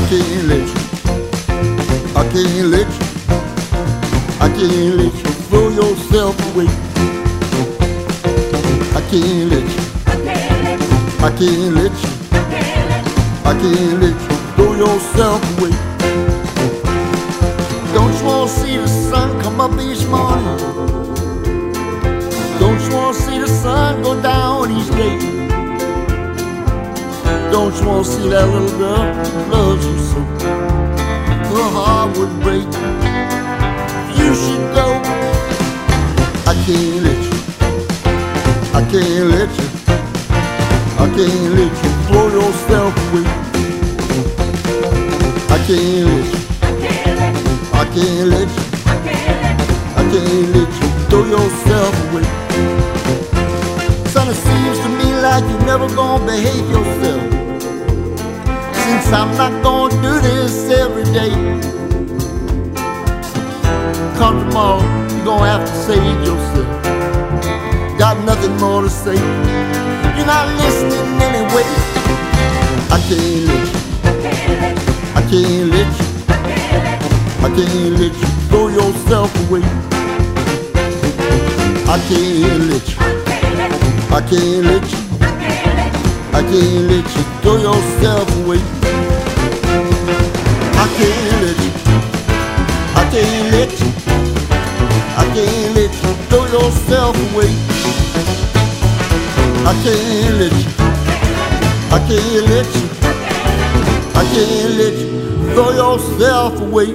can't let you. I can't let you. I can't let you throw yourself away. I can't let you. I can't let you. I can't let you throw yourself away. Don't you wanna see the sun come up each morning? Don't you wanna see the sun go down each day? Don't you wanna see that little girl I can't let you. I can't let you throw yourself away. I can't let you. I can't let you. I can't let you throw yourself away. Son, it seems to me like you're never gonna behave yourself. Since I'm not gonna do this every day. Come tomorrow, you're gonna have to save yourself. Got nothing more to say. You're not listening anyway. I can't let you. I can't let you. I can't let you throw yourself away. I can't let you. I can't let you. I can't let you throw yourself away. I can't let you. I can't let you. I can't let you throw yourself away. I can't let you. I can't let you. I can't let you throw yourself away.